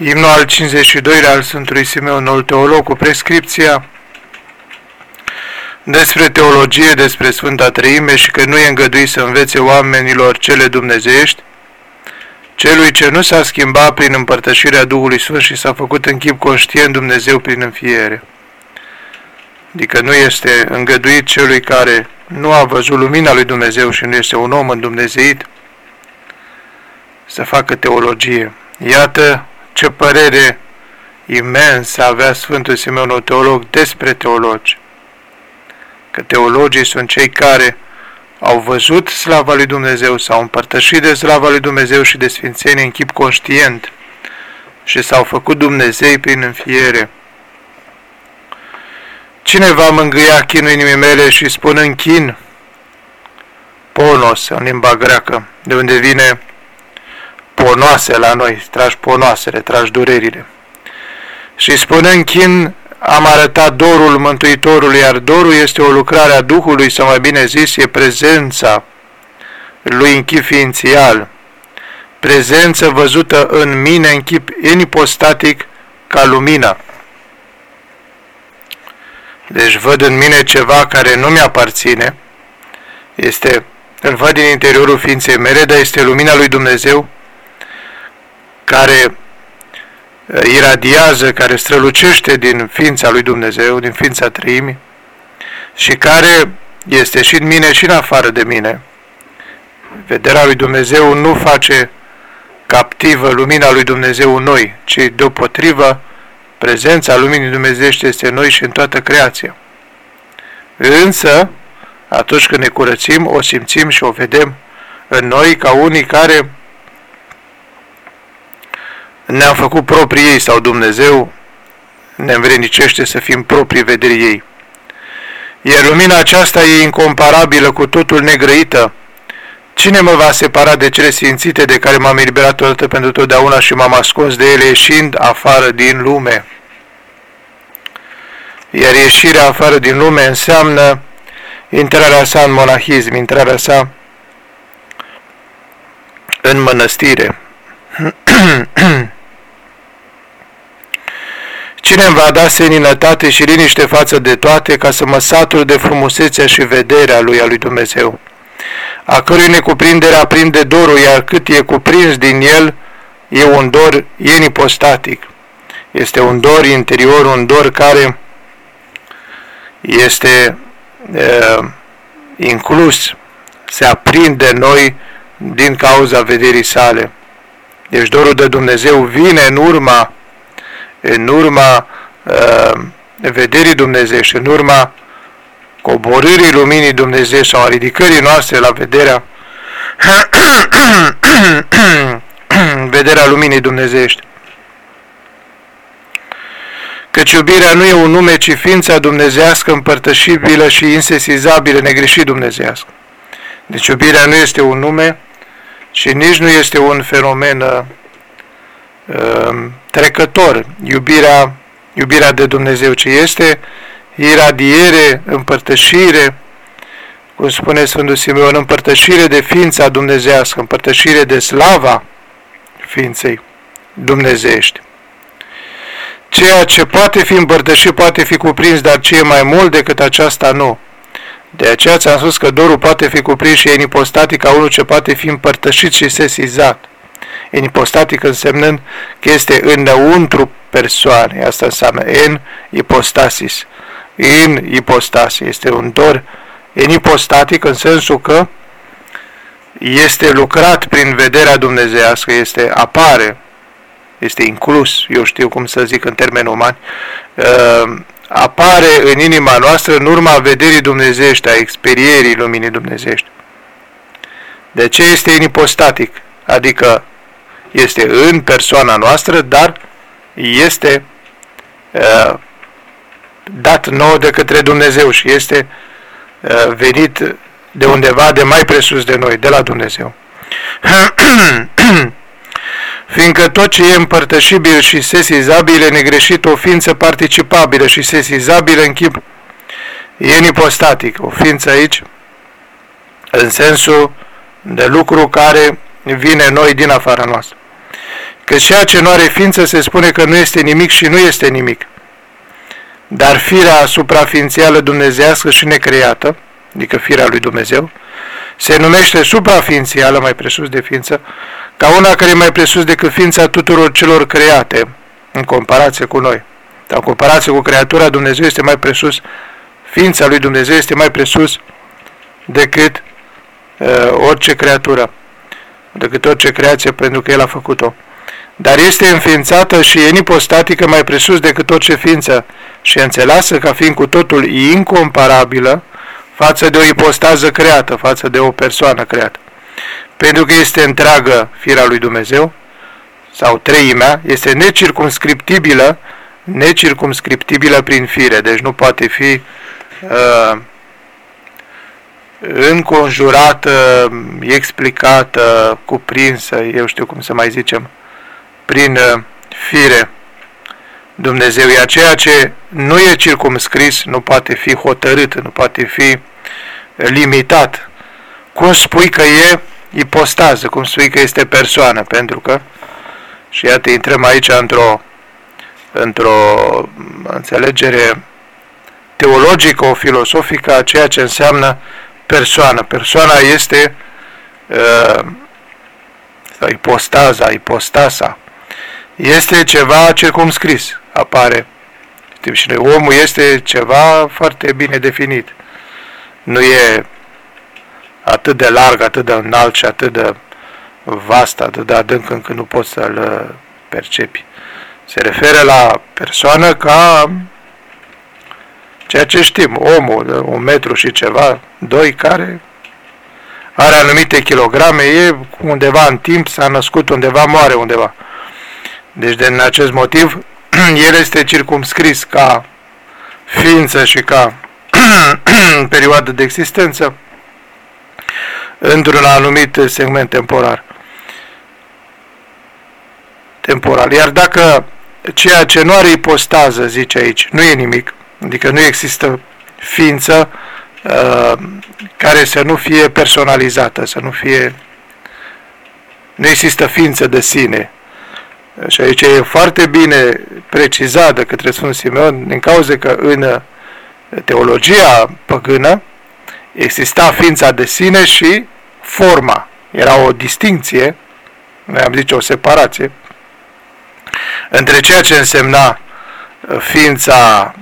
Imnul al 52-lea al Sfântului Simeon, noul teolog, cu prescripția despre teologie, despre Sfânta Treime și că nu e îngăduit să învețe oamenilor cele dumnezeiești, celui ce nu s-a schimbat prin împărtășirea Duhului Sfânt și s-a făcut în chip conștient Dumnezeu prin înfiere. Adică nu este îngăduit celui care nu a văzut lumina lui Dumnezeu și nu este un om îndumnezeit să facă teologie. Iată ce părere imensă avea Sfântul Simeon, teolog, despre teologi. Că teologii sunt cei care au văzut slava lui Dumnezeu, s-au împărtășit de slava lui Dumnezeu și de sfințenie în chip conștient și s-au făcut Dumnezei prin înfiere. Cine va mângâia chinul inimii mele și spun chin? Ponos, în limba greacă, de unde vine ponoase la noi, tragi ponoasele, tragi durerile. Și spune chin, am arătat dorul Mântuitorului, iar dorul este o lucrare a Duhului, sau mai bine zis, e prezența lui în chip ființial, prezență văzută în mine în chip inipostatic ca lumina. Deci văd în mine ceva care nu mi-aparține, este, îl văd din interiorul ființei mele, dar este lumina lui Dumnezeu care uh, iradiază, care strălucește din ființa lui Dumnezeu, din ființa trăimii și care este și în mine și în afară de mine. Vederea lui Dumnezeu nu face captivă lumina lui Dumnezeu în noi, ci deopotrivă prezența luminii Dumnezeiești este în noi și în toată creația. Însă, atunci când ne curățim, o simțim și o vedem în noi ca unii care ne-am făcut proprii ei sau Dumnezeu ne învrenicește să fim proprii vederii ei. Iar lumina aceasta e incomparabilă cu totul negrăită. Cine mă va separa de cele sfințite de care m-am eliberat odată pentru totdeauna și m-am ascuns de ele ieșind afară din lume? Iar ieșirea afară din lume înseamnă intrarea sa în monahism, intrarea sa în mănăstire. Cine îmi va da seninătate și liniște față de toate, ca să mă satur de frumusețea și vederea lui a lui Dumnezeu, a cărui necuprindere aprinde dorul, iar cât e cuprins din el, e un dor enipostatic. Este un dor interior, un dor care este uh, inclus, se aprinde noi din cauza vederii sale. Deci dorul de Dumnezeu vine în urma în urma uh, vederii Dumnezeiești, în urma coborârii luminii Dumnezeu sau a ridicării noastre la vederea vederea luminii Dumnezeiești. Căci iubirea nu e un nume, ci ființa dumnezească împărtășibilă și insesizabilă, negreșit dumnezească. Deci iubirea nu este un nume și nici nu este un fenomen uh, um, trecător, iubirea, iubirea de Dumnezeu, ce este iradiere, împărtășire, cum spune Sfântul Simeon, împărtășire de ființa dumnezească, împărtășire de slava ființei dumnezeiești. Ceea ce poate fi împărtășit poate fi cuprins, dar ce e mai mult decât aceasta nu. De aceea ți-am spus că dorul poate fi cuprins și e inipostatic ca unul ce poate fi împărtășit și sesizat enipostatic însemnând că este înăuntru persoane. Asta înseamnă en ipostasis. În ipostasis. Este un dor enipostatic în sensul că este lucrat prin vederea dumnezească, este apare, este inclus, eu știu cum să zic în termeni umani, uh, apare în inima noastră în urma vederii dumnezeiești, a experierii luminii dumnezeiești. De ce este inipostatic? Adică este în persoana noastră, dar este uh, dat nou de către Dumnezeu și este uh, venit de undeva de mai presus de noi, de la Dumnezeu. Fiindcă tot ce e împărtășibil și sesizabil e negreșit o ființă participabilă și sesizabilă în chip enipostatic. O ființă aici în sensul de lucru care vine noi din afara noastră că ceea ce nu are ființă se spune că nu este nimic și nu este nimic. Dar firea supraființială dumnezească și necreată, adică firea lui Dumnezeu, se numește supraființială, mai presus de ființă, ca una care e mai presus decât ființa tuturor celor create, în comparație cu noi. Dar în comparație cu creatura, Dumnezeu este mai presus, ființa lui Dumnezeu este mai presus decât uh, orice creatură, decât orice creație, pentru că El a făcut-o. Dar este înființată și e nipostatică mai presus decât orice ființă și înțeleasă ca fiind cu totul incomparabilă față de o ipostază creată, față de o persoană creată. Pentru că este întreagă firea lui Dumnezeu, sau treimea, este necircumscriptibilă, necircumscriptibilă prin fire, deci nu poate fi uh, înconjurată, explicată, cuprinsă, eu știu cum să mai zicem, prin uh, fire. Dumnezeu, iar ceea ce nu e circumscris nu poate fi hotărât, nu poate fi limitat. Cum spui că e ipostază, cum spui că este persoană, pentru că, și iată, intrăm aici într-o într-o înțelegere teologică, o filosofică a ceea ce înseamnă persoană. Persoana este uh, ipostaza, ipostasa. Este ceva circumscris, apare. Știm și noi, omul este ceva foarte bine definit. Nu e atât de larg, atât de înalt și atât de vast, atât de adânc încât nu poți să-l uh, percepi. Se referă la persoană ca ceea ce știm, omul, un metru și ceva, doi, care are anumite kilograme, e undeva în timp, s-a născut undeva, moare undeva. Deci, din acest motiv, el este circumscris ca ființă și ca perioadă de existență într-un anumit segment temporar. Temporal. Iar dacă ceea ce nu are ipostază, zice aici, nu e nimic, adică nu există ființă uh, care să nu fie personalizată, să nu fie nu există ființă de sine. Și aici e foarte bine precizat de către Sfânt Simeon, din cauza că în teologia păgână exista ființa de sine și forma. Era o distinție, noi am zice o separație, între ceea ce însemna uh, ființa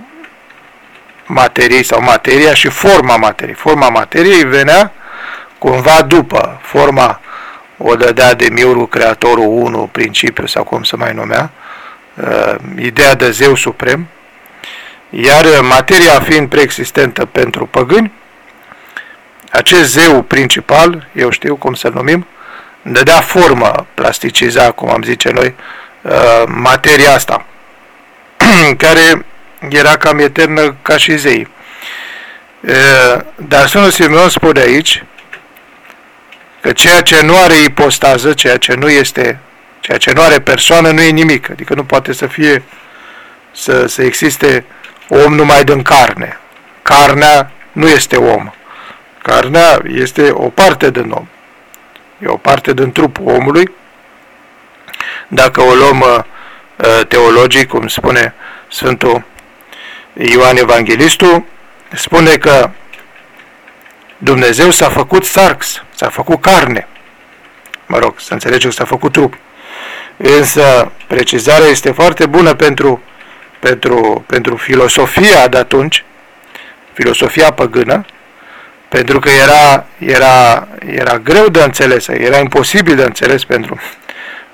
materiei sau materia și forma materiei. Forma materiei venea cumva după forma o dădea de miurul creatorul 1, principiu sau cum se mai numea, uh, ideea de zeu suprem, iar materia fiind preexistentă pentru păgâni, acest zeu principal, eu știu cum să-l numim, dădea formă, plasticiza, cum am zice noi, uh, materia asta, care era cam eternă ca și zei. Uh, dar Sfântul Simeon spune aici că ceea ce nu are ipostază, ceea ce nu este, ceea ce nu are persoană, nu e nimic. Adică nu poate să fie, să, să existe om numai din carne. Carnea nu este om. Carnea este o parte din om. E o parte din trupul omului. Dacă o luăm uh, teologic, cum spune Sfântul Ioan Evanghelistul, spune că Dumnezeu s-a făcut sarx, s-a făcut carne. Mă rog, să înțelegem că s-a făcut trup. Însă precizarea este foarte bună pentru, pentru, pentru filosofia de atunci, filosofia păgână, pentru că era, era, era greu de înțeles, era imposibil de înțeles pentru,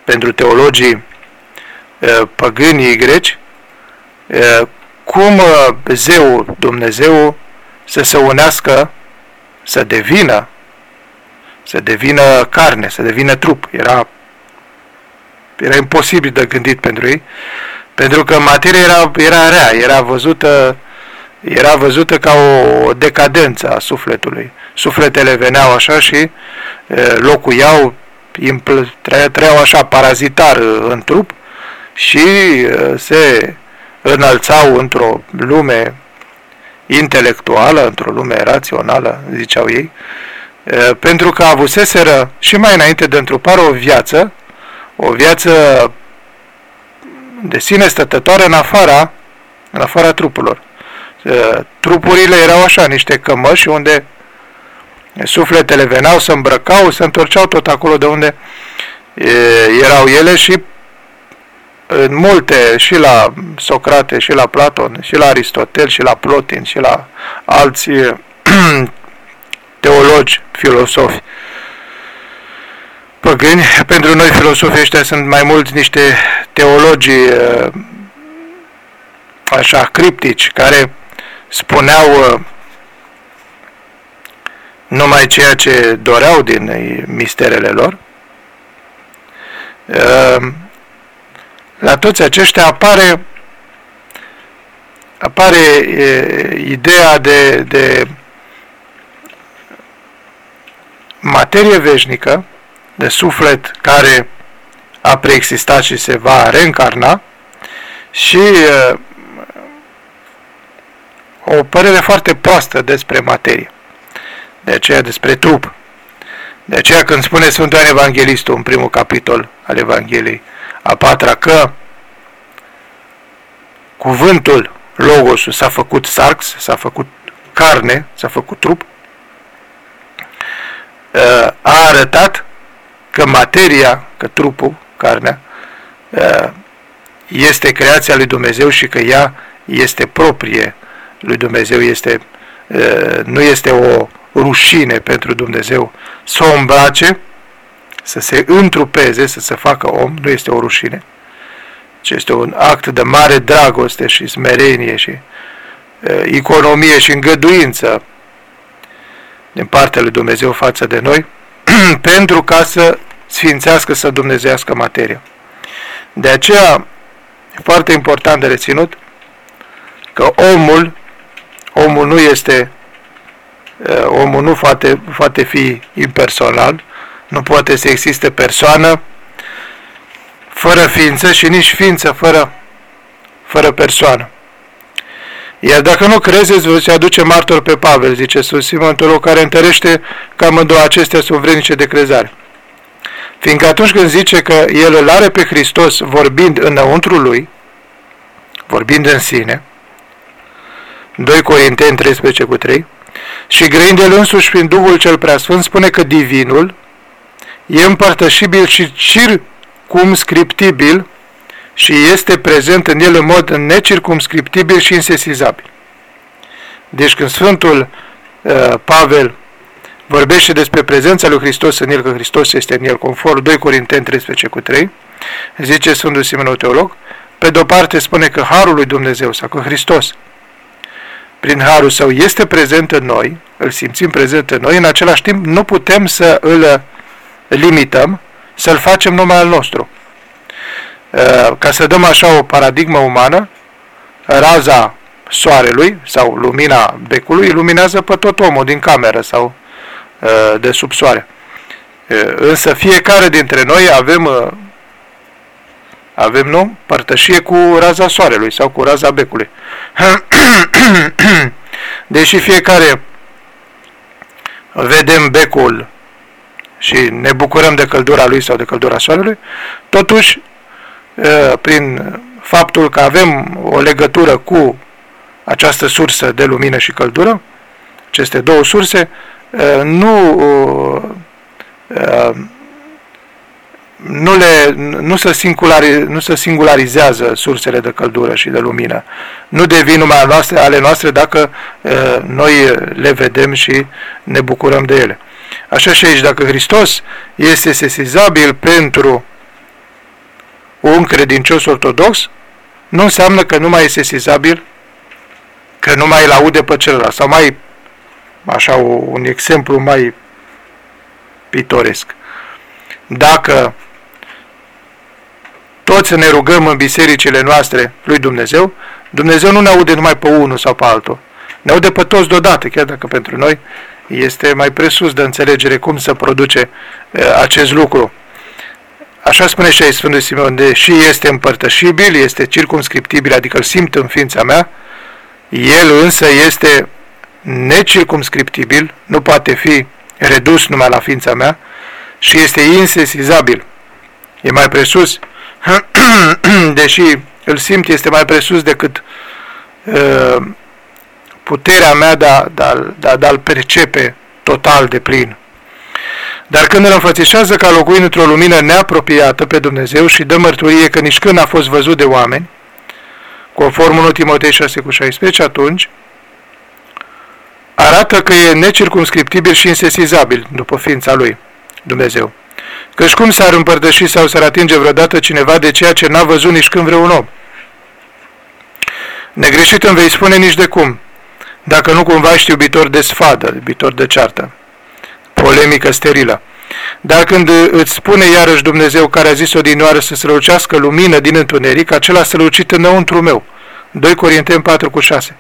pentru teologii păgânii greci, cum zeu Dumnezeu să se unească, să devină, să devină carne, să devină trup. Era, era imposibil de gândit pentru ei, pentru că materia era, era rea, era văzută era văzută ca o decadență a sufletului. Sufletele veneau așa și locuiau, trăiau așa parazitar în trup și se înălțau într-o lume intelectuală, într-o lume rațională, ziceau ei, pentru că avuseseră și mai înainte de întrupare o viață, o viață de sine stătătoare în afara, în afara trupurilor. Trupurile erau așa, niște cămăși unde sufletele veneau, se îmbrăcau, se întorceau tot acolo de unde erau ele și în multe, și la Socrate, și la Platon, și la Aristotel, și la Plotin, și la alți teologi, filosofi păgâni. Pentru noi filosofii ăștia sunt mai mult niște teologi așa criptici, care spuneau numai ceea ce doreau din misterele lor. La toți aceștia apare apare e, ideea de, de materie veșnică, de suflet care a preexistat și se va reîncarna și e, o părere foarte proastă despre materie, de aceea despre trup. De aceea când spune Sfântul Ioan Evanghelistul în primul capitol al Evangheliei, a patra, că cuvântul Logosul s-a făcut sarx, s-a făcut carne, s-a făcut trup, uh, a arătat că materia, că trupul, carnea, uh, este creația lui Dumnezeu și că ea este proprie lui Dumnezeu, este, uh, nu este o rușine pentru Dumnezeu. Să o îmbrace, să se întrupeze, să se facă om, nu este o rușine, ci este un act de mare dragoste și smerenie și uh, economie și îngăduință din partea lui Dumnezeu față de noi, pentru ca să sfințească, să dumnezească materia. De aceea, e foarte important de reținut că omul, omul nu este, uh, omul nu poate, poate fi impersonal, nu poate să existe persoană fără ființă și nici ființă fără, fără persoană. Iar dacă nu crezeți, vă se aduce martor pe Pavel, zice Sus Simon care întărește că amândouă acestea sunt vrednice de crezare. Fiindcă atunci când zice că el îl are pe Hristos vorbind înăuntru lui, vorbind în sine, 2 Corinteni 13 cu 3, și grăind el însuși prin Duhul cel Preasfânt, spune că divinul e împărtășibil și circumscriptibil și este prezent în el în mod necircumscriptibil și insesizabil. Deci când Sfântul uh, Pavel vorbește despre prezența lui Hristos în el, că Hristos este în el, conform 2 Corinteni 13 cu 3, zice Sfântul Simeon Teolog, pe de-o parte spune că Harul lui Dumnezeu sau că Hristos prin Harul Său este prezent în noi, îl simțim prezent în noi, în același timp nu putem să îl limităm, să-l facem numai al nostru. Uh, ca să dăm așa o paradigmă umană, raza soarelui sau lumina becului luminează pe tot omul din cameră sau uh, de sub soare. Uh, însă fiecare dintre noi avem avem, nu, părtășie cu raza soarelui sau cu raza becului. Deși fiecare vedem becul și ne bucurăm de căldura lui sau de căldura soarelui, totuși, prin faptul că avem o legătură cu această sursă de lumină și căldură, aceste două surse, nu, nu, le, nu, se singulari, nu se singularizează sursele de căldură și de lumină. Nu devin numai noastre, ale noastre dacă noi le vedem și ne bucurăm de ele. Așa și aici, dacă Hristos este sesizabil pentru un credincios ortodox, nu înseamnă că nu mai este sesizabil, că nu mai îl aude pe celălalt. Sau mai, așa, un exemplu mai pitoresc. Dacă toți ne rugăm în bisericile noastre lui Dumnezeu, Dumnezeu nu ne aude numai pe unul sau pe altul. Ne aude pe toți deodată, chiar dacă pentru noi este mai presus de înțelegere cum să produce uh, acest lucru. Așa spune și aici Sfântul Simeon, deși este împărtășibil, este circumscriptibil, adică îl simt în ființa mea, el însă este necircumscriptibil, nu poate fi redus numai la ființa mea și este insesizabil. E mai presus, deși îl simt este mai presus decât uh, puterea mea de, a, de, a, de, a, de a-l percepe total de plin. Dar când îl înfățișează ca locuind într-o lumină neapropiată pe Dumnezeu și dă mărturie că nici când a fost văzut de oameni, conform 1 Timotei 6 cu 16, atunci arată că e necircumscriptibil și insesizabil după ființa lui, Dumnezeu. Căci cum s-ar împărtăși sau s-ar atinge vreodată cineva de ceea ce n-a văzut nici când vreun om? Negreșit îmi vei spune nici de cum, dacă nu cumva ești iubitor de sfadă, iubitor de ceartă, polemică sterilă. Dar când îți spune iarăși Dumnezeu care a zis odinioară să strălucească lumină din întuneric, acela strălucit înăuntru meu. 2 Corinteni 4 cu 6.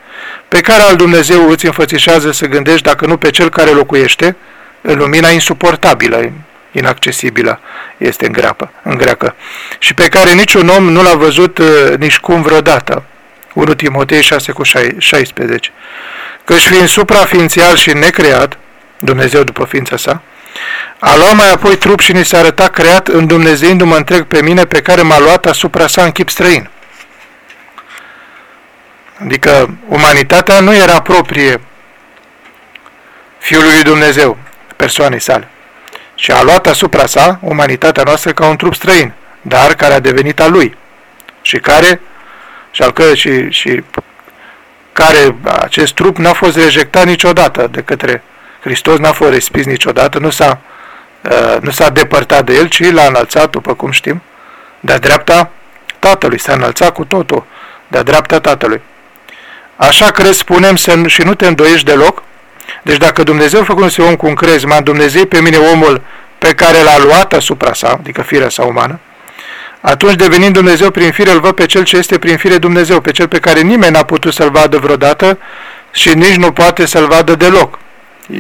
Pe care al Dumnezeu îți înfățișează să gândești dacă nu pe cel care locuiește în lumina insuportabilă, inaccesibilă, este în, greapă, în greacă, și pe care niciun om nu l-a văzut uh, nici cum vreodată. 1 Timotei 6 cu 16. Căci fiind suprafințial și necreat, Dumnezeu după ființa sa, a luat mai apoi trup și ni s-a arătat creat în Dumnezeindu-mă întreg pe mine pe care m-a luat asupra sa în chip străin. Adică umanitatea nu era proprie Fiului lui Dumnezeu, persoanei sale. Și a luat asupra sa umanitatea noastră ca un trup străin, dar care a devenit a lui. Și care, și, al că, și, și care acest trup n-a fost rejectat niciodată de către Hristos, n-a fost respins niciodată, nu s-a, uh, nu s-a depărtat de el, ci l-a înălțat, după cum știm, de-a dreapta Tatălui, s-a înălțat cu totul, de-a dreapta Tatălui. Așa crezi, spunem, să, și nu te îndoiești deloc? Deci dacă Dumnezeu făcându-se om cu încrezma, Dumnezeu pe mine omul pe care l-a luat asupra sa, adică firea sa umană, atunci devenind Dumnezeu prin fire, îl văd pe cel ce este prin fire Dumnezeu, pe cel pe care nimeni n-a putut să-l vadă vreodată și nici nu poate să-l vadă deloc.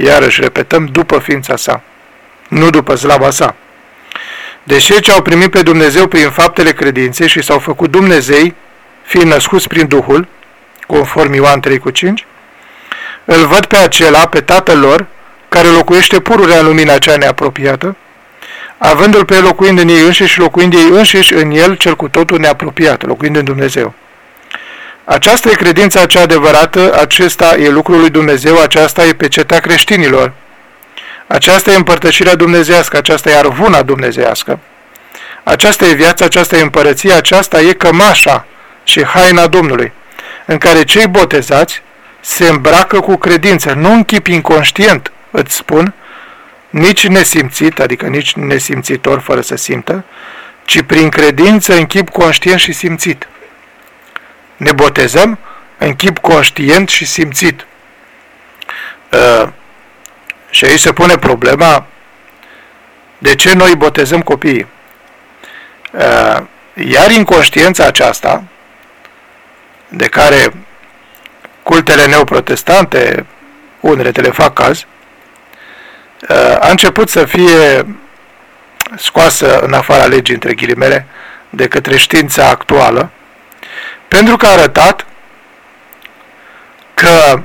Iarăși repetăm, după ființa sa, nu după slava sa. Deși ce au primit pe Dumnezeu prin faptele credinței și s-au făcut Dumnezei, fiind născuți prin Duhul, conform Ioan 3 cu 5, îl văd pe acela, pe tatăl lor, care locuiește pururea în lumina cea neapropiată, avându-l pe el locuind în ei înșiși și locuind ei înșiși în el cel cu totul neapropiat, locuind în Dumnezeu. Aceasta e credința cea adevărată, acesta e lucrul lui Dumnezeu, aceasta e pecetea creștinilor. Aceasta e împărtășirea dumnezească, aceasta e arvuna dumnezească. Aceasta e viața, aceasta e împărăția, aceasta e cămașa și haina Domnului, în care cei botezați se îmbracă cu credință, nu în chip inconștient, îți spun, nici nesimțit, adică nici nesimțitor fără să simtă, ci prin credință în chip conștient și simțit. Ne botezăm în chip conștient și simțit. Uh, și aici se pune problema de ce noi botezăm copiii. Uh, iar inconștiența aceasta, de care cultele neoprotestante, unele le fac caz, a început să fie scoasă în afara legii, între ghilimele, de către știința actuală, pentru că a arătat că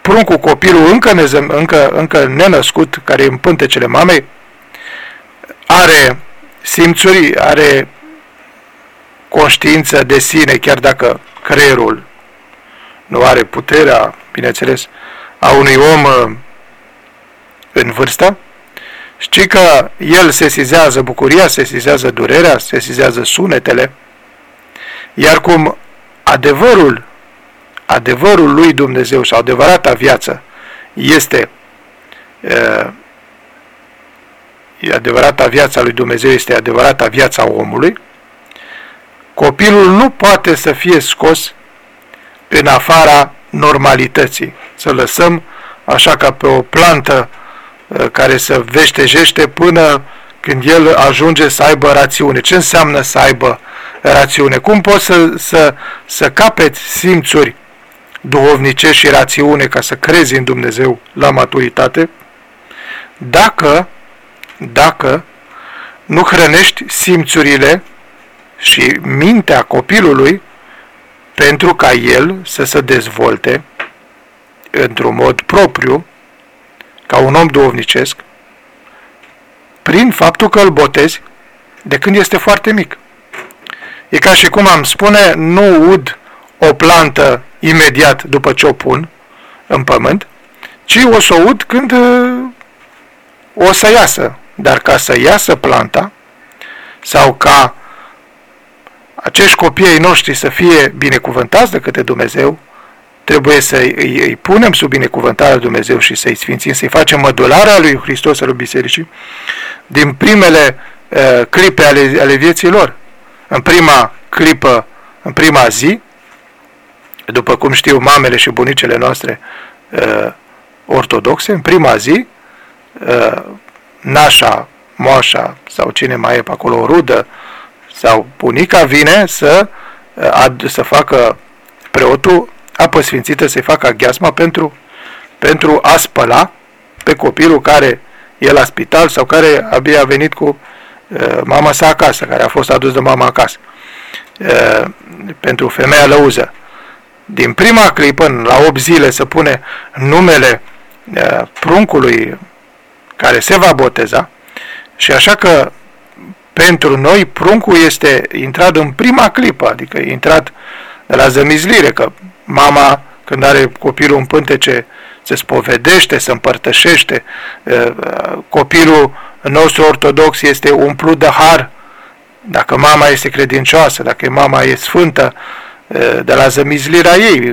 pruncul, copilul încă, nezem, încă, încă nenăscut, care e în pântecele mamei, are simțuri, are conștiință de sine, chiar dacă creierul nu are puterea, bineînțeles, a unui om uh, în vârstă, știi că el sesizează bucuria, sesizează durerea, sesizează sunetele, iar cum adevărul, adevărul lui Dumnezeu sau adevărata viață este uh, adevărata viața lui Dumnezeu este adevărata viața omului, copilul nu poate să fie scos în afara normalității. Să lăsăm așa ca pe o plantă uh, care să veștejește până când el ajunge să aibă rațiune. Ce înseamnă să aibă rațiune? Cum poți să, să, să capeți simțuri duhovnice și rațiune ca să crezi în Dumnezeu la maturitate? Dacă, dacă nu hrănești simțurile și mintea copilului pentru ca el să se dezvolte într-un mod propriu, ca un om duovnicesc, prin faptul că îl botezi de când este foarte mic. E ca și cum am spune, nu ud o plantă imediat după ce o pun în pământ, ci o să o ud când uh, o să iasă. Dar ca să iasă planta, sau ca acești copii ai noștri să fie binecuvântați de către Dumnezeu, trebuie să îi, îi punem sub binecuvântarea Dumnezeu și să-i sfințim, să-i facem mădularea lui Hristos al lui Bisericii din primele uh, clipe ale, ale vieții lor. În prima clipă, în prima zi, după cum știu mamele și bunicele noastre uh, ortodoxe, în prima zi, uh, nașa, moașa sau cine mai e pe acolo, o rudă sau bunica vine să, uh, ad, să facă preotul apă sfințită să-i facă aghiasma pentru, pentru a spăla pe copilul care e la spital sau care abia a venit cu uh, mama sa acasă, care a fost adus de mama acasă. Uh, pentru femeia lăuză. Din prima clipă, la 8 zile, să pune numele uh, pruncului care se va boteza și așa că pentru noi pruncul este intrat în prima clipă, adică e intrat de la zămizlire, că mama când are copilul în pântece se spovedește, se împărtășește, copilul nostru ortodox este umplut de har, dacă mama este credincioasă, dacă mama e sfântă, de la zămizlirea ei,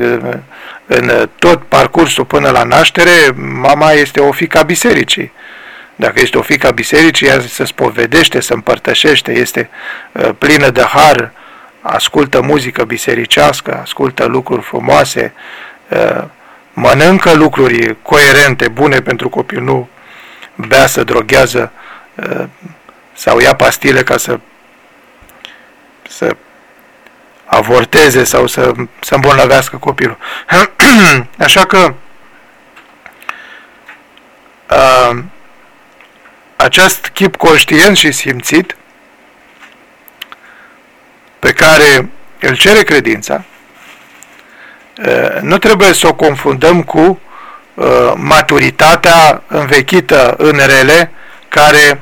în tot parcursul până la naștere, mama este o fică a bisericii. Dacă este o fică a bisericii, ea se spovedește, se împărtășește, este plină de har, ascultă muzică bisericească, ascultă lucruri frumoase, mănâncă lucruri coerente, bune pentru copil, nu bea, să droghează sau ia pastile ca să, să avorteze sau să, să îmbolnăvească copilul. Așa că acest chip conștient și simțit pe care îl cere credința, nu trebuie să o confundăm cu maturitatea învechită în rele, care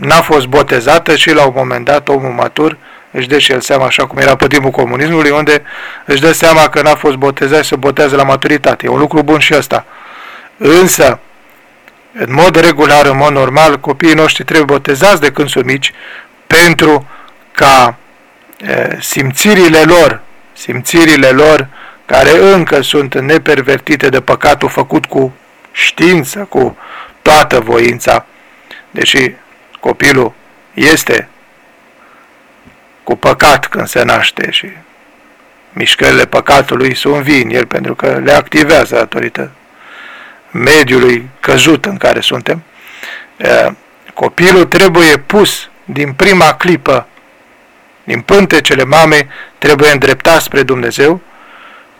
n-a fost botezată și la un moment dat omul matur își dă și el seama, așa cum era pe timpul comunismului, unde își dă seama că n-a fost botezat și se botează la maturitate. E un lucru bun și ăsta. Însă, în mod regular, în mod normal, copiii noștri trebuie botezați de când sunt mici pentru ca e, simțirile lor, simțirile lor care încă sunt nepervertite de păcatul făcut cu știință, cu toată voința, deși copilul este cu păcat când se naște și mișcările păcatului sunt vii în el pentru că le activează datorită mediului căzut în care suntem. Copilul trebuie pus din prima clipă din pântecele mamei trebuie îndreptat spre Dumnezeu,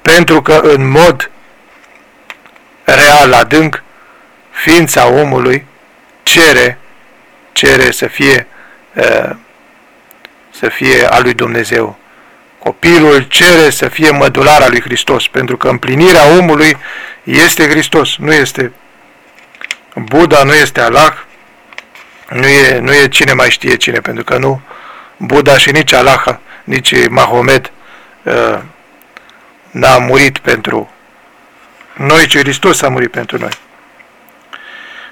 pentru că în mod real, adânc, ființa omului cere, cere să fie, să fie a lui Dumnezeu. Copilul cere să fie mădulara lui Hristos, pentru că împlinirea omului este Hristos, nu este Buddha, nu este Allah, nu e, nu e cine mai știe cine, pentru că nu Buddha și nici Allah, nici Mahomet uh, n-a murit pentru noi, ci Hristos a murit pentru noi.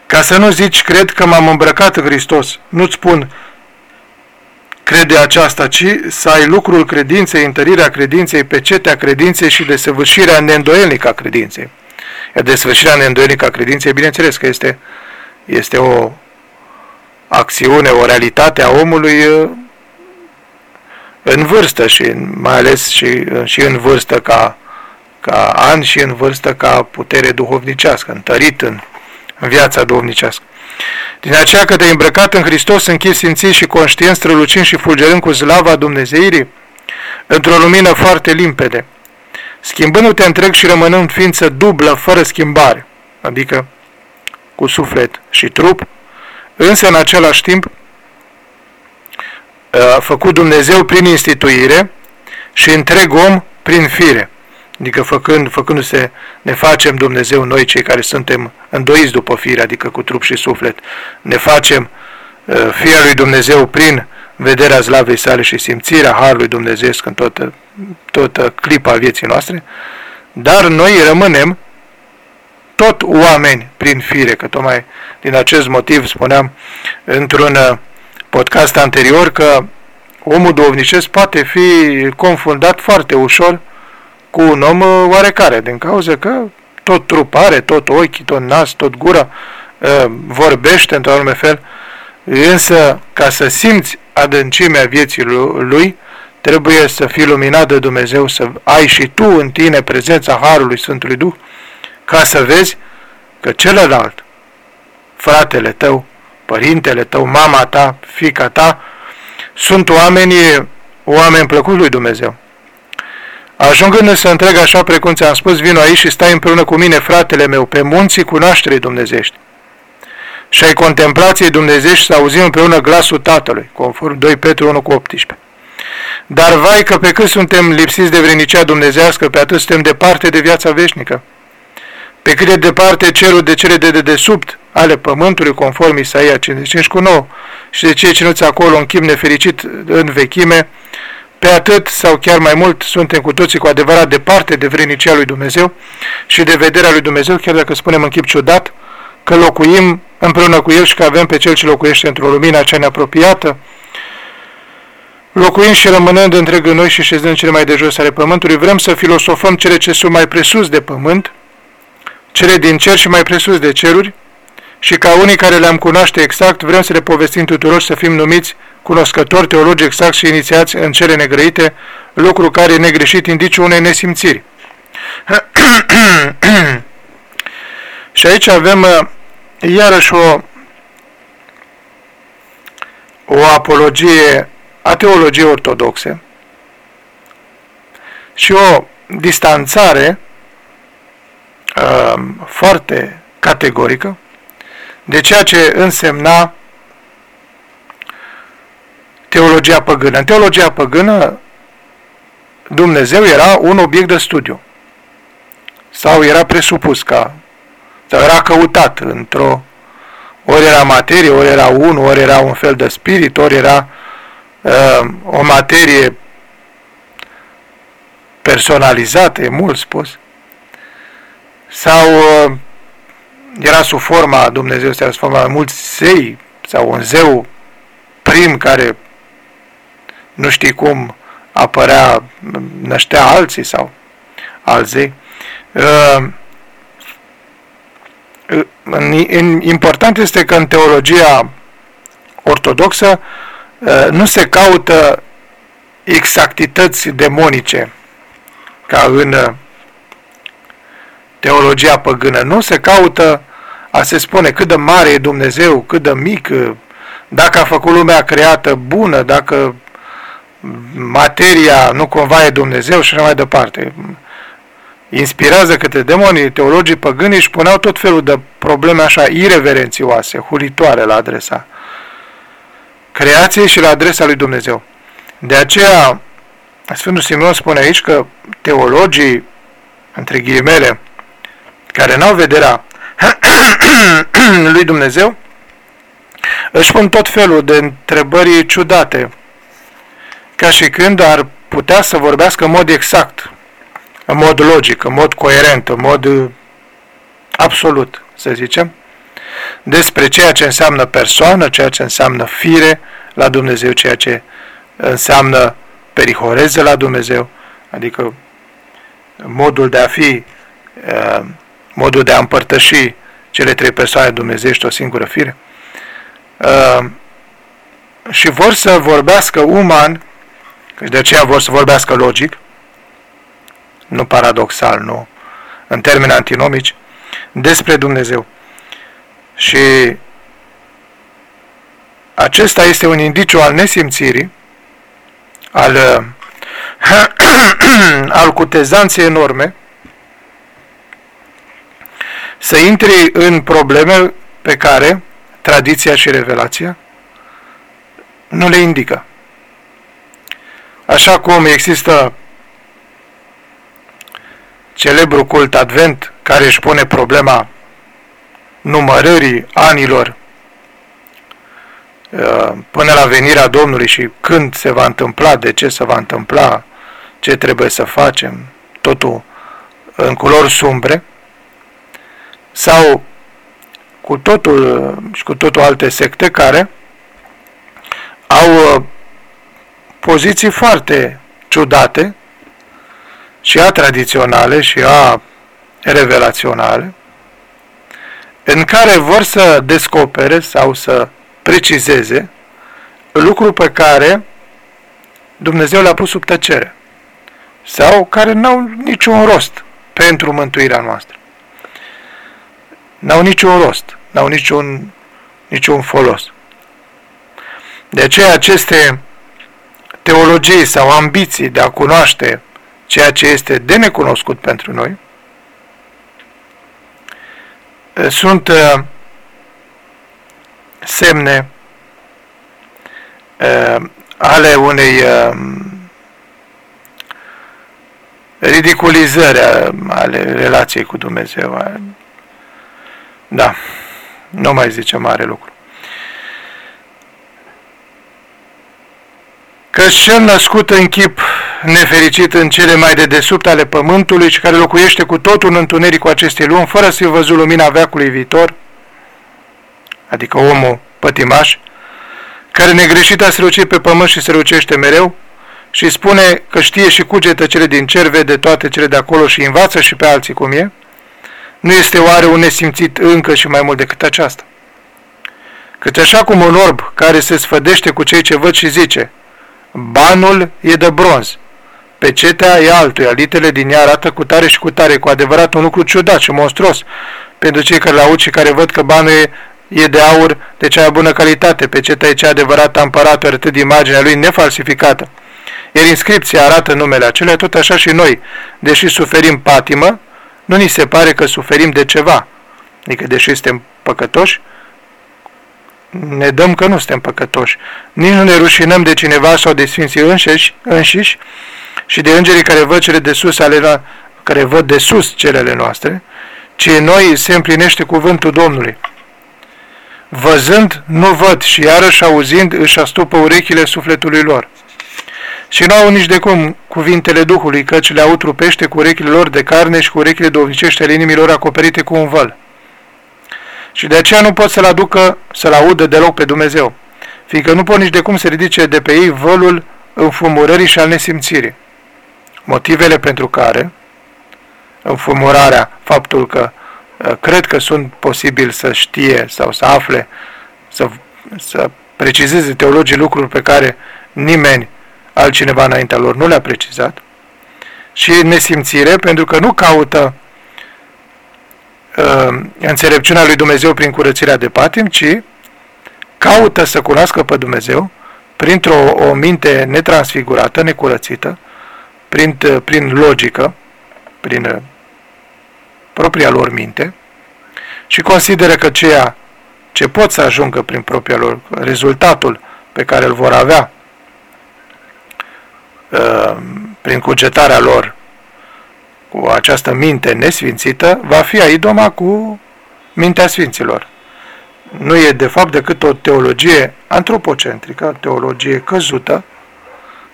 Ca să nu zici, cred că m-am îmbrăcat în Hristos, nu-ți spun crede aceasta, ci să ai lucrul credinței, întărirea credinței, pecetea credinței și desăvârșirea neîndoielnică a credinței. Iar desăvârșirea neîndoielnică a credinței, bineînțeles că este, este o acțiune, o realitate a omului uh, în vârstă și mai ales și, și în vârstă ca, ca an și în vârstă ca putere duhovnicească, întărit în, în viața duhovnicească. Din aceea că te-ai îmbrăcat în Hristos, închis simțit și conștient, strălucind și fulgerând cu slava Dumnezeirii, într-o lumină foarte limpede, schimbându-te întreg și rămânând ființă dublă, fără schimbare, adică cu suflet și trup, însă în același timp a făcut Dumnezeu prin instituire și întreg om prin fire. Adică făcând, făcându-se, ne facem Dumnezeu noi cei care suntem îndoiți după fire, adică cu trup și suflet. Ne facem uh, Fia lui Dumnezeu prin vederea slavei sale și simțirea Harului Dumnezeu în toată, toată clipa vieții noastre, dar noi rămânem tot oameni prin fire, că tocmai din acest motiv spuneam într-un uh, podcast anterior că omul duhovnicesc poate fi confundat foarte ușor cu un om uh, oarecare, din cauza că tot trup are, tot ochi, tot nas, tot gura, uh, vorbește într-un anume fel, însă ca să simți adâncimea vieții lui, trebuie să fii luminat de Dumnezeu, să ai și tu în tine prezența Harului Sfântului Duh, ca să vezi că celălalt, fratele tău, părintele tău, mama ta, fica ta, sunt oameni, oameni plăcuți lui Dumnezeu. Ajungând să întreg așa precum ți-am spus, vin aici și stai împreună cu mine, fratele meu, pe munții cunoașterii dumnezești. Și ai contemplației dumnezești să auzim împreună glasul Tatălui, conform 2 Petru 1 cu 18. Dar vai că pe cât suntem lipsiți de vrenicea dumnezească, pe atât suntem departe de viața veșnică. Pe cât de departe cerul de cele de dedesubt ale pământului, conform Isaia 55 cu 9, și de cei ținuți acolo în chip nefericit în vechime, pe atât sau chiar mai mult suntem cu toții cu adevărat departe de vrenicia lui Dumnezeu și de vederea lui Dumnezeu, chiar dacă spunem în chip ciudat, că locuim împreună cu El și că avem pe Cel ce locuiește într-o lumină cea neapropiată, locuind și rămânând întreg în noi și șezând cele mai de jos ale pământului, vrem să filosofăm cele ce sunt mai presus de pământ, cele din cer și mai presus de ceruri, și ca unii care le-am cunoaște exact, vrem să le povestim tuturor să fim numiți cunoscători, teologi exact și inițiați în cele negrăite, lucru care e negreșit indice unei nesimțiri. și aici avem uh, iarăși o, o apologie a teologiei ortodoxe și o distanțare uh, foarte categorică de ceea ce însemna teologia păgână. În teologia păgână, Dumnezeu era un obiect de studiu. Sau era presupus ca, sau era căutat într-o, ori era materie, ori era unul, ori era un fel de spirit, ori era uh, o materie personalizată, e mult spus, sau uh, era sub forma Dumnezeu, era sub forma mulți zei, sau un zeu prim care nu știi cum apărea, năștea alții sau alții. Uh, important este că în teologia ortodoxă uh, nu se caută exactități demonice ca în uh, teologia păgână. Nu se caută a se spune cât de mare e Dumnezeu, cât de mic, dacă a făcut lumea creată bună, dacă materia nu cumva e Dumnezeu și așa mai departe. Inspirează câte demonii, teologii păgâni își puneau tot felul de probleme așa ireverențioase, hulitoare la adresa creației și la adresa lui Dumnezeu. De aceea, Sfântul Simeon spune aici că teologii, între ghilimele, care n-au vederea lui Dumnezeu, își pun tot felul de întrebări ciudate, ca și când ar putea să vorbească în mod exact, în mod logic, în mod coerent, în mod uh, absolut, să zicem, despre ceea ce înseamnă persoană, ceea ce înseamnă fire la Dumnezeu, ceea ce înseamnă perihoreze la Dumnezeu, adică modul de a fi, uh, modul de a împărtăși cele trei persoane dumnezeiești o singură fire. Uh, și vor să vorbească uman Căci de aceea vor să vorbească logic, nu paradoxal, nu în termeni antinomici, despre Dumnezeu. Și acesta este un indiciu al nesimțirii, al, al cutezanței enorme, să intri în probleme pe care tradiția și revelația nu le indică. Așa cum există celebru cult advent care își pune problema numărării anilor uh, până la venirea Domnului și când se va întâmpla, de ce se va întâmpla, ce trebuie să facem, totul în culori sumbre, sau cu totul și cu totul alte secte care au uh, poziții foarte ciudate și a tradiționale și a revelaționale, în care vor să descopere sau să precizeze lucruri pe care Dumnezeu le-a pus sub tăcere sau care n-au niciun rost pentru mântuirea noastră. N-au niciun rost, n-au niciun, niciun folos. De aceea aceste teologii sau ambiții de a cunoaște ceea ce este de necunoscut pentru noi, sunt uh, semne uh, ale unei uh, ridiculizări ale relației cu Dumnezeu. Da, nu mai zice mare lucru. Că cel născut în chip nefericit în cele mai de desubt ale pământului și care locuiește cu totul în întunericul acestei lumi, fără să-i văzut lumina veacului viitor, adică omul pătimaș, care negreșit a strălucit pe pământ și strălucește mereu, și spune că știe și cugetă cele din cer, vede toate cele de acolo și învață și pe alții cum e, nu este oare un nesimțit încă și mai mult decât aceasta? Căci așa cum un orb care se sfădește cu cei ce văd și zice, banul e de bronz, pecetea e altuia, litele din ea arată cu tare și cu tare, cu adevărat un lucru ciudat și monstruos, pentru cei care l-au și care văd că banul e, e de aur de cea bună calitate, pecetea e cea adevărată a împăratului, atât imaginea lui nefalsificată. Iar inscripția arată numele acelea, tot așa și noi, deși suferim patimă, nu ni se pare că suferim de ceva. Adică, deși suntem păcătoși, ne dăm că nu suntem păcătoși. Nici nu ne rușinăm de cineva sau de sfinții înșiși, înșiși și de îngerii care văd cele de sus ale care văd de sus celele noastre, ci în noi se împlinește cuvântul Domnului. Văzând, nu văd și iarăși auzind își astupă urechile sufletului lor. Și nu au nici de cum cuvintele Duhului, căci le au trupește cu urechile lor de carne și cu urechile dovnicești ale inimilor acoperite cu un văl. Și de aceea nu pot să-L aducă, să-L audă deloc pe Dumnezeu, fiindcă nu pot nici de cum să ridice de pe ei vălul înfumurării și al nesimțirii. Motivele pentru care înfumurarea, faptul că uh, cred că sunt posibil să știe sau să afle, să, să precizeze teologii lucruri pe care nimeni altcineva înaintea lor nu le-a precizat, și nesimțire, pentru că nu caută uh, înțelepciunea lui Dumnezeu prin curățirea de patim, ci caută să cunoască pe Dumnezeu printr-o o minte netransfigurată, necurățită, prin, prin logică, prin uh, propria lor minte, și consideră că ceea ce pot să ajungă prin propria lor, rezultatul pe care îl vor avea Uh, prin cugetarea lor cu această minte nesfințită, va fi aidoma cu mintea sfinților. Nu e de fapt decât o teologie antropocentrică, o teologie căzută,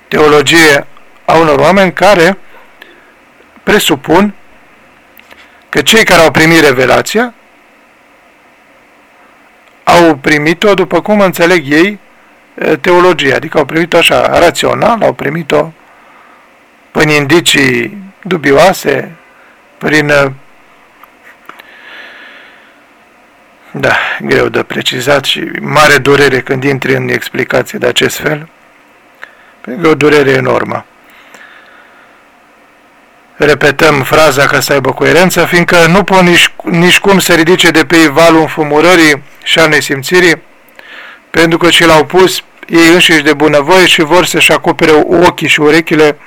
teologie a unor oameni care presupun că cei care au primit revelația au primit-o după cum înțeleg ei teologie, adică au primit-o așa, rațional, au primit-o prin indicii dubioase, prin da, greu de precizat și mare durere când intri în explicație de acest fel, pentru că o durere enormă. Repetăm fraza ca să aibă coerență, fiindcă nu pot nici, nici cum să ridice de pe ei valul înfumurării și a nesimțirii, pentru că și l-au pus ei înșiși de bunăvoie și vor să-și acopere ochii și urechile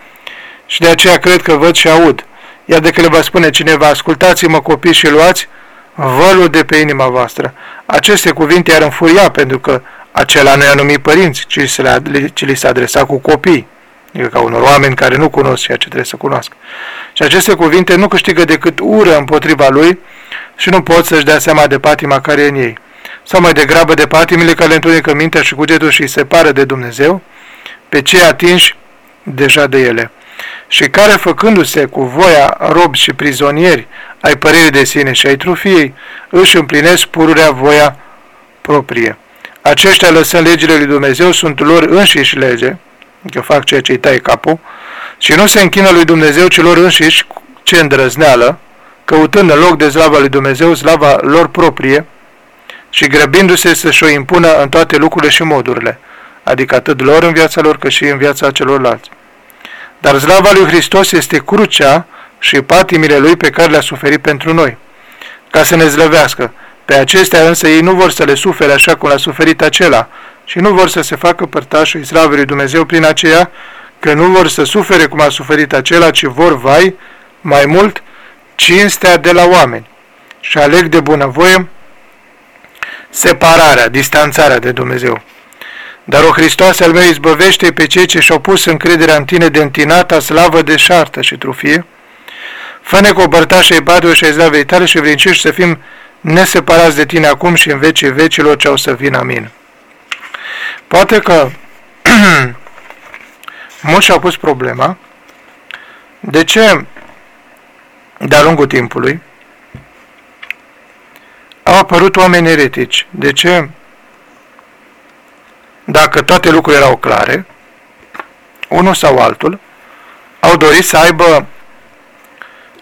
și de aceea cred că văd și aud. Iar de le va spune cineva, ascultați-mă copii și luați vălul de pe inima voastră. Aceste cuvinte i-ar înfuria pentru că acela nu i-a numit părinți, ci, se le, ci li s-a adresat cu copii, adică ca unor oameni care nu cunosc ceea ce trebuie să cunoască. Și aceste cuvinte nu câștigă decât ură împotriva lui și nu pot să-și dea seama de patima care e în ei. Sau mai degrabă de patimile care le întunecă mintea și cugetul și îi separă de Dumnezeu, pe cei atinși deja de ele, și care, făcându-se cu voia robi și prizonieri ai părerii de sine și ai trufiei, își împlinesc pururea voia proprie. Aceștia, lăsând legile lui Dumnezeu, sunt lor înșiși lege, că fac ceea ce îi taie capul, și nu se închină lui Dumnezeu celor înșiși ce îndrăzneală, căutând în loc de slava lui Dumnezeu slava lor proprie și grăbindu-se să-și o impună în toate lucrurile și modurile, adică atât lor în viața lor cât și în viața celorlalți. Dar slava lui Hristos este crucea și patimile lui pe care le-a suferit pentru noi, ca să ne zlăvească. Pe acestea însă ei nu vor să le sufere așa cum l-a suferit acela și nu vor să se facă părtașii slavei lui Dumnezeu prin aceea că nu vor să sufere cum a suferit acela, ci vor, vai, mai mult, cinstea de la oameni și aleg de bunăvoie separarea, distanțarea de Dumnezeu. Dar o Hristos al meu izbăvește pe cei ce și-au pus încrederea în tine de întinata slavă de șartă și trufie, fă-ne cu bărtașa ai și ai zlavei tale și vrincești să fim neseparați de tine acum și în vecii vecilor ce au să vină. Amin. Poate că mulți și-au pus problema de ce de-a lungul timpului au apărut oameni eretici. De ce? Dacă toate lucrurile erau clare, unul sau altul, au dorit să aibă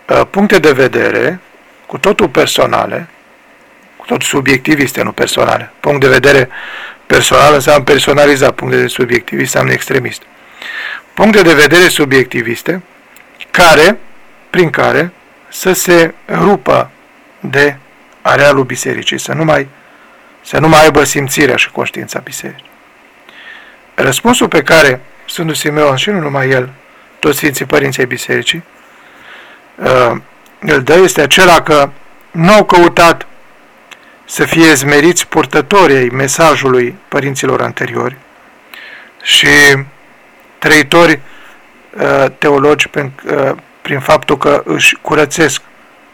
uh, puncte de vedere cu totul personale, cu totul subiectiviste, nu personale. Punct de vedere personal înseamnă personalizat, punct de vedere subiectivist înseamnă extremist. Puncte de vedere subiectiviste, care, prin care să se rupă de arealul bisericii, să nu mai, să nu mai aibă simțirea și conștiința bisericii. Răspunsul pe care Sfântul Simeon și nu numai el, toți Sfinții Părinții Bisericii, uh, îl dă este acela că nu au căutat să fie zmeriți purtătorii ai mesajului părinților anteriori și trăitori uh, teologi prin, uh, prin faptul că își curățesc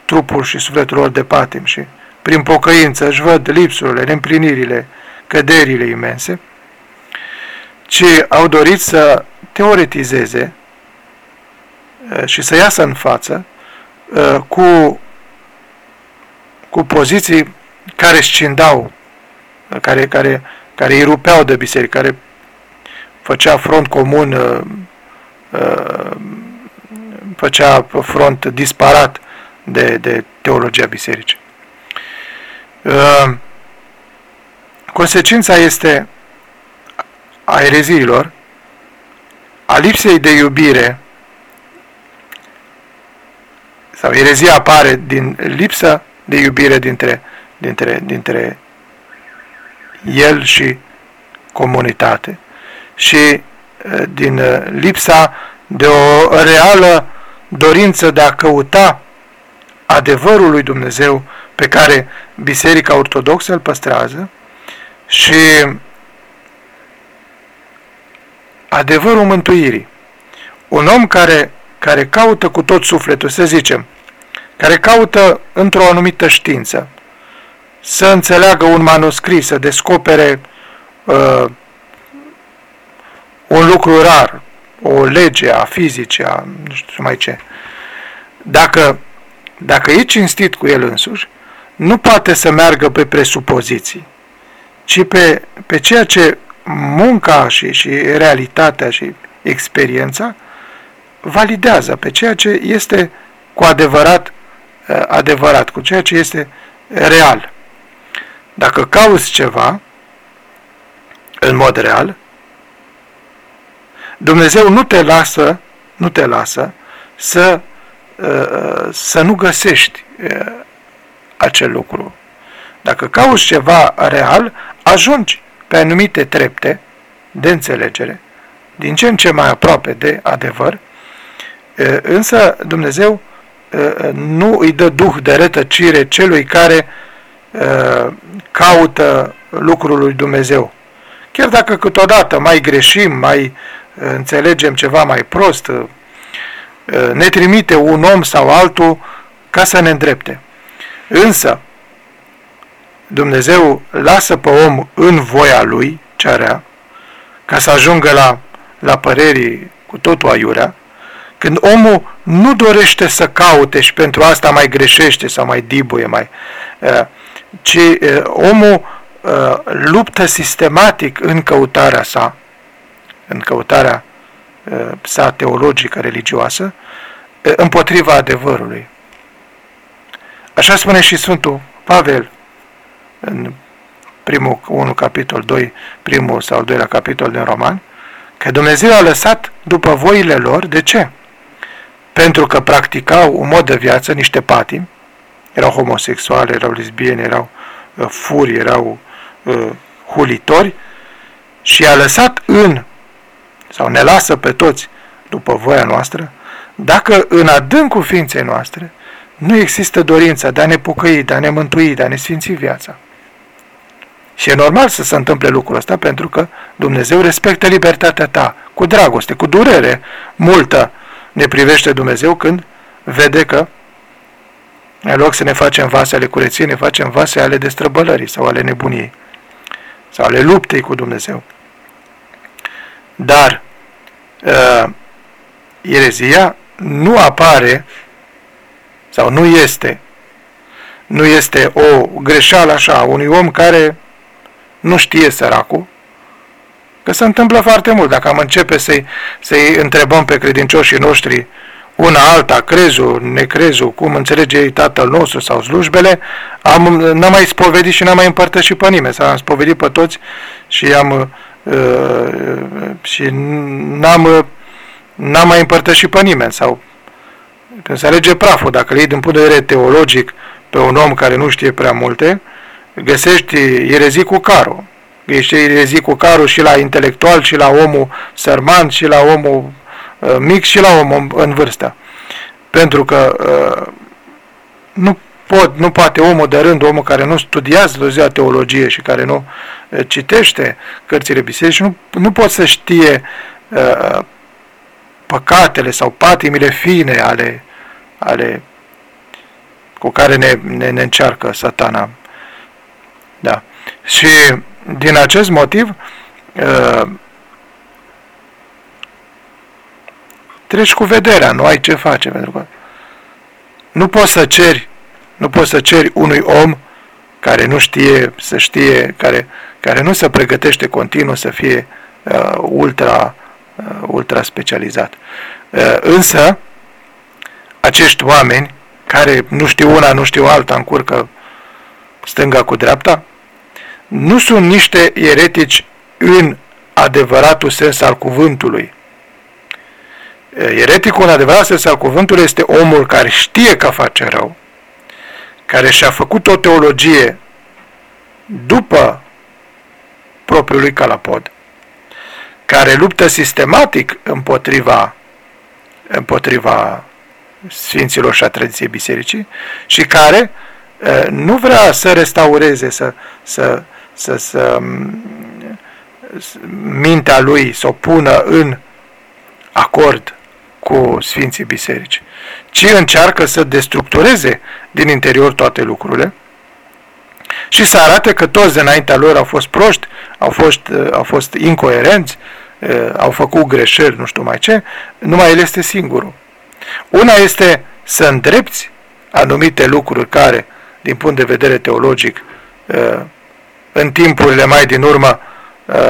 trupul și sufletul lor de patim și prin pocăință își văd lipsurile, neîmplinirile, căderile imense, ci au dorit să teoretizeze uh, și să iasă în față uh, cu, cu poziții care scindau, uh, care, care, care îi rupeau de biserică, care făcea front comun, făcea front disparat de, de teologia bisericii. Consecința este a ereziilor, a lipsei de iubire, sau erezia apare din lipsa de iubire dintre, dintre, dintre el și comunitate. Și din lipsa de o reală dorință de a căuta adevărul lui Dumnezeu pe care Biserica Ortodoxă îl păstrează și adevărul mântuirii. Un om care, care caută cu tot sufletul, să zicem, care caută într-o anumită știință, să înțeleagă un manuscris, să descopere uh, un lucru rar, o lege a fizicii, a nu știu mai ce. Dacă, dacă e cinstit cu el însuși, nu poate să meargă pe presupoziții, ci pe, pe ceea ce munca și, și realitatea și experiența validează pe ceea ce este cu adevărat uh, adevărat, cu ceea ce este real. Dacă cauți ceva în mod real, Dumnezeu nu te lasă, nu te lasă să, uh, să nu găsești uh, acel lucru. Dacă cauți ceva real, ajungi pe anumite trepte de înțelegere, din ce în ce mai aproape de adevăr, însă Dumnezeu nu îi dă duh de rătăcire celui care caută lucrul lui Dumnezeu. Chiar dacă câteodată mai greșim, mai înțelegem ceva mai prost, ne trimite un om sau altul ca să ne îndrepte. Însă, Dumnezeu lasă pe om în voia lui, cea rea, ca să ajungă la, la părerii cu totul aiurea, când omul nu dorește să caute și pentru asta mai greșește sau mai dibuie, mai, uh, ci uh, omul uh, luptă sistematic în căutarea sa, în căutarea sa teologică, religioasă, împotriva adevărului. Așa spune și Sfântul Pavel în primul 1 capitol 2, primul sau al doilea capitol din Roman, că Dumnezeu a lăsat după voile lor, de ce? Pentru că practicau un mod de viață, niște patimi, erau homosexuali, erau lesbieni, erau uh, furi, erau uh, hulitori. Și a lăsat în, sau ne lasă pe toți după voia noastră, dacă în adâncul ființei noastre nu există dorința de a ne pucăi, de a ne mântui, de a ne sfinți viața. Și e normal să se întâmple lucrul ăsta pentru că Dumnezeu respectă libertatea ta cu dragoste, cu durere multă ne privește Dumnezeu când vede că în loc să ne facem vase ale curăției, ne facem vase ale destrăbălării sau ale nebuniei sau ale luptei cu Dumnezeu. Dar uh, erezia nu apare sau nu este nu este o greșeală așa a unui om care nu știe săracul, că se întâmplă foarte mult. Dacă am începe să-i, să-i întrebăm pe credincioșii noștri una alta, crezul, necrezul, cum înțelege tatăl nostru sau slujbele, am, n-am mai spovedit și n-am mai împărtășit pe nimeni, sau am spovedit pe toți și am uh, și n-am n-am mai împărtășit pe nimeni sau când se alege praful, dacă le iei din punct de vedere teologic pe un om care nu știe prea multe, găsești erezii cu caro. Găsești erezii cu caro și la intelectual, și la omul sărman, și la omul uh, mic, și la omul în vârstă. Pentru că uh, nu pot, nu poate omul de rând, omul care nu studiază ziua teologie și care nu uh, citește cărțile bisericii, nu, nu pot să știe uh, păcatele sau patimile fine ale, ale cu care ne, ne, ne încearcă satana. Da. Și din acest motiv uh, treci cu vederea, nu ai ce face, pentru că nu poți să ceri, nu poți să ceri unui om care nu știe să știe, care, care nu se pregătește continuu să fie uh, ultra Uh, ultra specializat. Uh, însă, acești oameni care nu știu una, nu știu alta, încurcă stânga cu dreapta, nu sunt niște eretici în adevăratul sens al cuvântului. Uh, ereticul în adevăratul sens al cuvântului este omul care știe că face rău, care și-a făcut o teologie după propriului calapod, care luptă sistematic împotriva, împotriva Sfinților și a tradiției bisericii și care nu vrea să restaureze, să, să, să, să mintea lui să o pună în acord cu Sfinții Biserici, ci încearcă să destructureze din interior toate lucrurile și să arate că toți înaintea lor au fost proști, au fost, au fost incoerenți, au făcut greșeli, nu știu mai ce, numai el este singurul. Una este să îndrepți anumite lucruri care, din punct de vedere teologic, în timpurile mai din urmă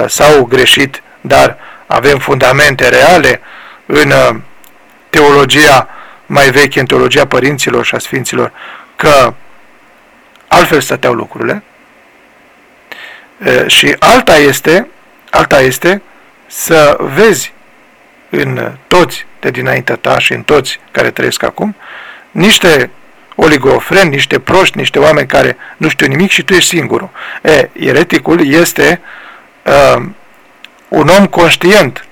s-au greșit, dar avem fundamente reale în teologia mai veche, în teologia părinților și a sfinților, că altfel stăteau lucrurile. Și alta este, alta este să vezi în toți de dinaintea ta și în toți care trăiesc acum, niște oligofreni, niște proști, niște oameni care nu știu nimic și tu ești singurul. E, ereticul este uh, un om conștient,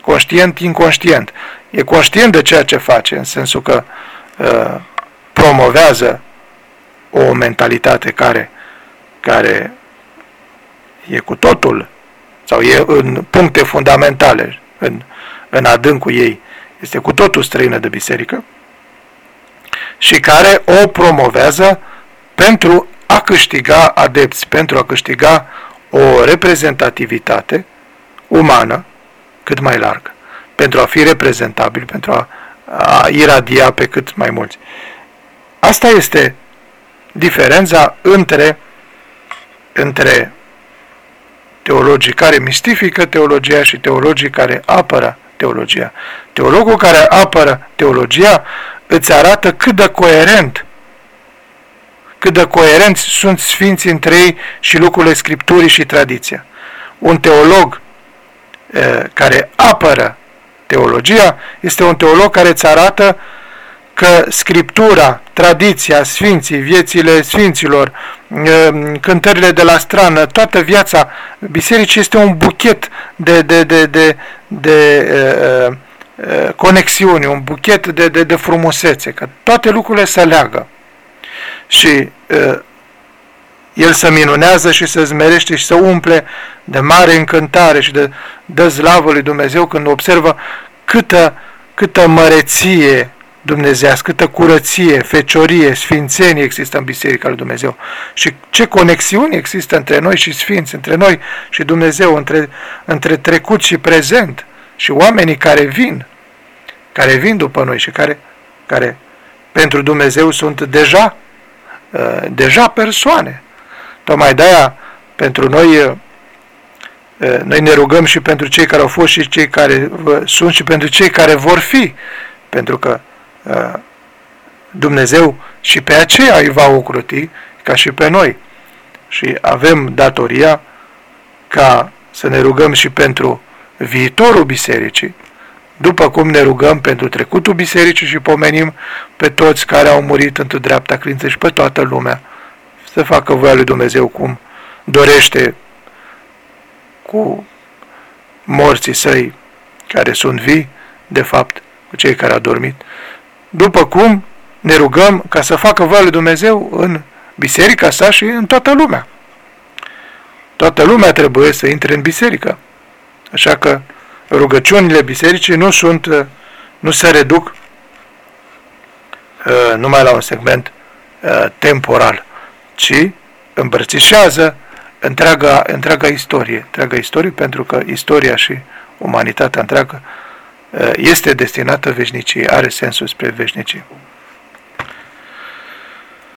conștient, inconștient. E conștient de ceea ce face, în sensul că uh, promovează o mentalitate care, care e cu totul sau e în puncte fundamentale, în, în adâncul ei, este cu totul străină de biserică și care o promovează pentru a câștiga adepți, pentru a câștiga o reprezentativitate umană cât mai largă, pentru a fi reprezentabil, pentru a, a iradia pe cât mai mulți. Asta este diferența între, între teologii care mistifică teologia și teologii care apără teologia. Teologul care apără teologia îți arată cât de coerent cât de coerenți sunt sfinții între ei și lucrurile Scripturii și tradiția. Un teolog e, care apără teologia este un teolog care îți arată că Scriptura, tradiția, sfinții, viețile sfinților, cântările de la strană, toată viața bisericii este un buchet de, de, de, de, de uh, uh, conexiuni, un buchet de, de, de frumusețe, că toate lucrurile se leagă. Și uh, el se minunează și se zmerește și se umple de mare încântare și de, de slavă lui Dumnezeu când observă câtă, câtă măreție dumnezească, câtă curăție, feciorie, sfințenie există în Biserica lui Dumnezeu și ce conexiuni există între noi și sfinți, între noi și Dumnezeu, între, între trecut și prezent și oamenii care vin, care vin după noi și care, care pentru Dumnezeu sunt deja, uh, deja persoane. Tocmai de-aia pentru noi uh, uh, noi ne rugăm și pentru cei care au fost și cei care sunt și pentru cei care vor fi, pentru că Uh, Dumnezeu și pe aceea îi va ocroti ca și pe noi. Și avem datoria ca să ne rugăm și pentru viitorul bisericii, după cum ne rugăm pentru trecutul bisericii și pomenim pe toți care au murit într-o dreapta credință și pe toată lumea, să facă voia lui Dumnezeu cum dorește cu morții săi care sunt vii, de fapt, cu cei care au dormit, după cum ne rugăm ca să facă voia lui Dumnezeu în biserica sa și în toată lumea. Toată lumea trebuie să intre în biserică. Așa că rugăciunile bisericii nu sunt, nu se reduc uh, numai la un segment uh, temporal, ci îmbrățișează întreaga, întreaga istorie, întreaga istorie pentru că istoria și umanitatea întreagă Uh, este destinată veșniciei, are sensul spre veșnicie.